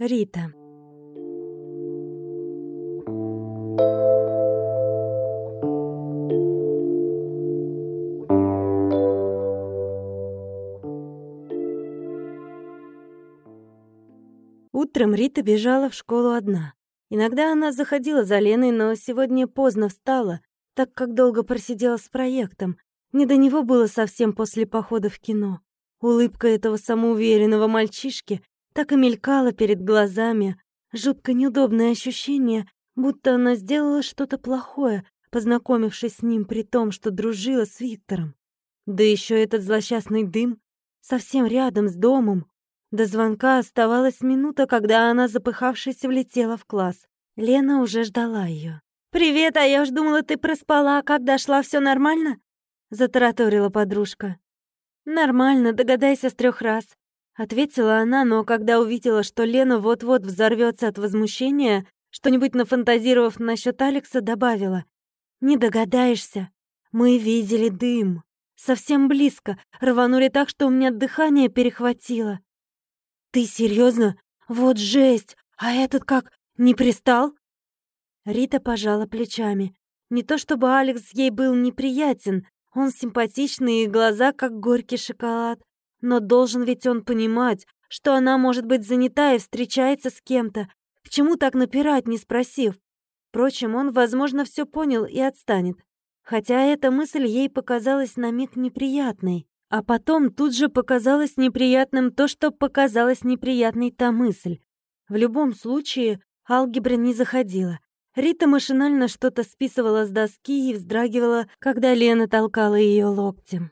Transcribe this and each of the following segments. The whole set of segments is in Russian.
Рита. Утром Рита бежала в школу одна. Иногда она заходила за Леной, но сегодня поздно встала, так как долго просидела с проектом. Не до него было совсем после похода в кино. Улыбка этого самоуверенного мальчишки так и мелькала перед глазами. Жутко неудобное ощущение, будто она сделала что-то плохое, познакомившись с ним при том, что дружила с Виктором. Да еще этот злосчастный дым совсем рядом с домом. До звонка оставалась минута, когда она, запыхавшись, влетела в класс. Лена уже ждала ее. «Привет, а я уж думала, ты проспала. Как дошла, все нормально?» Затараторила подружка. «Нормально, догадайся с трех раз», — ответила она, но когда увидела, что Лена вот-вот взорвется от возмущения, что-нибудь нафантазировав насчет Алекса, добавила. «Не догадаешься. Мы видели дым. Совсем близко. Рванули так, что у меня дыхание перехватило. «Ты серьезно? Вот жесть! А этот как, не пристал?» Рита пожала плечами. Не то чтобы Алекс ей был неприятен, он симпатичный и глаза как горький шоколад. Но должен ведь он понимать, что она может быть занята и встречается с кем-то. К чему так напирать, не спросив? Впрочем, он, возможно, все понял и отстанет. Хотя эта мысль ей показалась на миг неприятной. А потом тут же показалось неприятным то, что показалось неприятной та мысль. В любом случае, алгебра не заходила. Рита машинально что-то списывала с доски и вздрагивала, когда Лена толкала ее локтем.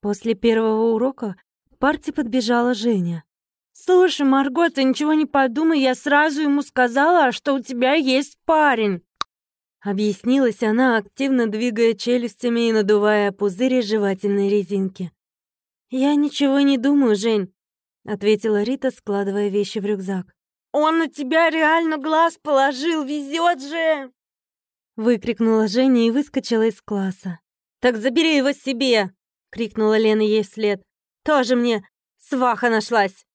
После первого урока парте подбежала Женя. «Слушай, Марго, ты ничего не подумай, я сразу ему сказала, что у тебя есть парень!» Объяснилась она, активно двигая челюстями и надувая пузыри жевательной резинки. «Я ничего не думаю, Жень», — ответила Рита, складывая вещи в рюкзак. «Он на тебя реально глаз положил, везет же!» Выкрикнула Женя и выскочила из класса. «Так забери его себе!» — крикнула Лена ей вслед. «Тоже мне сваха нашлась!»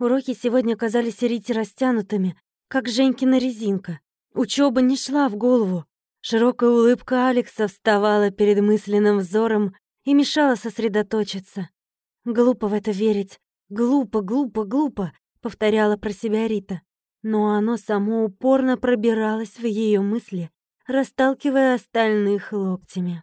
Уроки сегодня казались Рите растянутыми, как Женькина резинка. Учеба не шла в голову. Широкая улыбка Алекса вставала перед мысленным взором и мешала сосредоточиться. Глупо в это верить. Глупо, глупо, глупо, повторяла про себя Рита. Но оно само упорно пробиралось в ее мысли, расталкивая остальных локтями.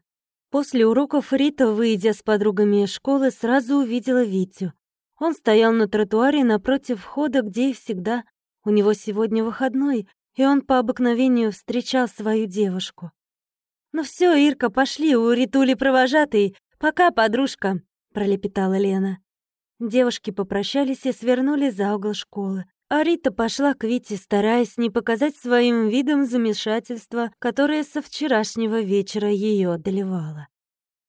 После уроков Рита, выйдя с подругами из школы, сразу увидела Витю. Он стоял на тротуаре напротив входа, где и всегда. У него сегодня выходной, и он по обыкновению встречал свою девушку. «Ну все, Ирка, пошли, у Ритули провожатый, «Пока, подружка», — пролепетала Лена. Девушки попрощались и свернули за угол школы. А Рита пошла к Вите, стараясь не показать своим видом замешательства, которое со вчерашнего вечера ее одолевало.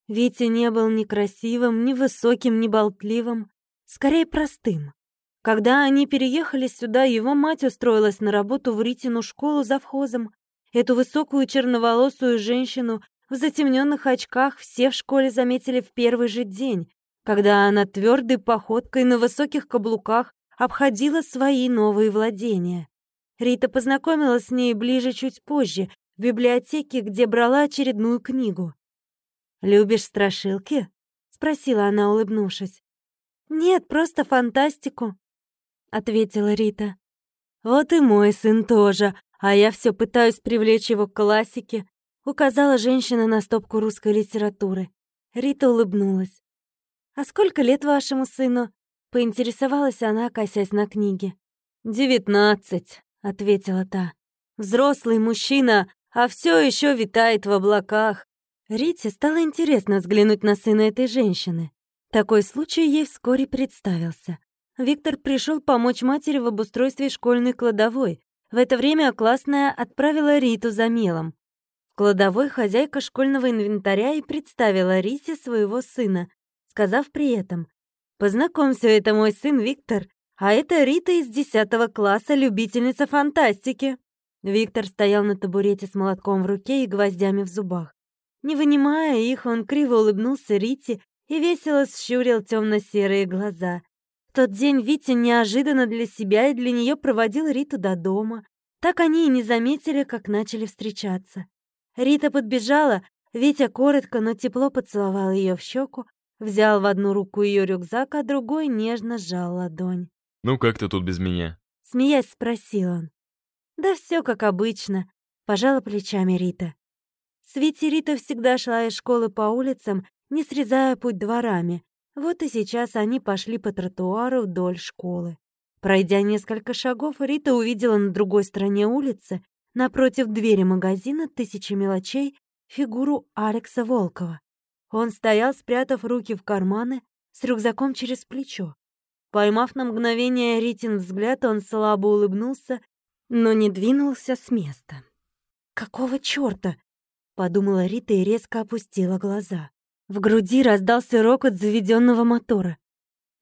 Витя не был ни красивым, ни высоким, ни болтливым, скорее простым. Когда они переехали сюда, его мать устроилась на работу в Ритину школу завхозом. Эту высокую черноволосую женщину в затемненных очках все в школе заметили в первый же день, когда она твердой походкой на высоких каблуках обходила свои новые владения. Рита познакомилась с ней ближе чуть позже, в библиотеке, где брала очередную книгу. «Любишь страшилки?» — спросила она, улыбнувшись. «Нет, просто фантастику», — ответила Рита. «Вот и мой сын тоже, а я все пытаюсь привлечь его к классике. Указала женщина на стопку русской литературы. Рита улыбнулась. «А сколько лет вашему сыну?» Поинтересовалась она, косясь на книге. «Девятнадцать», — ответила та. «Взрослый мужчина, а все еще витает в облаках». Рите стало интересно взглянуть на сына этой женщины. Такой случай ей вскоре представился. Виктор пришел помочь матери в обустройстве школьной кладовой. В это время классная отправила Риту за мелом кладовой хозяйка школьного инвентаря и представила Рисе своего сына, сказав при этом «Познакомься, это мой сын Виктор, а это Рита из 10 класса, любительница фантастики». Виктор стоял на табурете с молотком в руке и гвоздями в зубах. Не вынимая их, он криво улыбнулся Рите и весело щурил темно-серые глаза. В тот день Витя неожиданно для себя и для нее проводил Риту до дома. Так они и не заметили, как начали встречаться. Рита подбежала, Витя коротко, но тепло поцеловал ее в щеку, взял в одну руку ее рюкзак, а другой нежно сжал ладонь. «Ну как ты тут без меня?» Смеясь, спросил он. «Да все как обычно», — пожала плечами Рита. С Витей Рита всегда шла из школы по улицам, не срезая путь дворами. Вот и сейчас они пошли по тротуару вдоль школы. Пройдя несколько шагов, Рита увидела на другой стороне улицы, напротив двери магазина «Тысячи мелочей», фигуру Алекса Волкова. Он стоял, спрятав руки в карманы, с рюкзаком через плечо. Поймав на мгновение Ритин взгляд, он слабо улыбнулся, но не двинулся с места. «Какого чёрта?» — подумала Рита и резко опустила глаза. В груди раздался рокот заведенного мотора.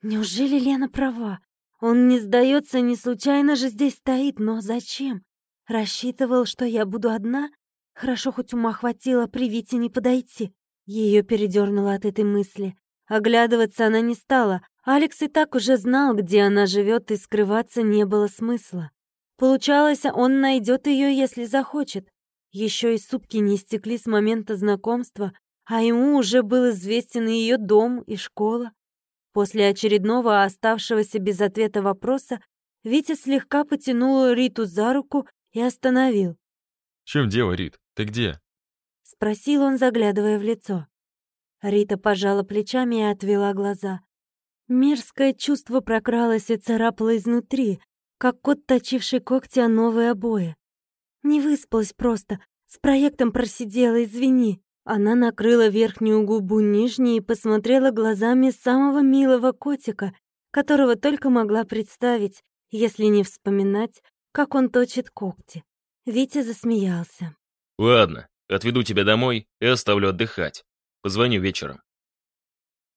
Неужели Лена права? Он не сдается, не случайно же здесь стоит, но зачем? Рассчитывал, что я буду одна? Хорошо, хоть ума хватило при Вите не подойти. Ее передернуло от этой мысли. Оглядываться она не стала. Алекс и так уже знал, где она живет, и скрываться не было смысла. Получалось, он найдет ее, если захочет. Еще и сутки не истекли с момента знакомства, а ему уже был известен ее дом и школа. После очередного оставшегося без ответа вопроса Витя слегка потянул Риту за руку и остановил. «В чем дело, Рит? Ты где?» — спросил он, заглядывая в лицо. Рита пожала плечами и отвела глаза. Мерзкое чувство прокралось и царапало изнутри, как кот, точивший когти о новые обои. Не выспалась просто, с проектом просидела, извини. Она накрыла верхнюю губу нижней и посмотрела глазами самого милого котика, которого только могла представить, если не вспоминать, как он точит когти. Витя засмеялся. «Ладно, отведу тебя домой и оставлю отдыхать. Позвоню вечером».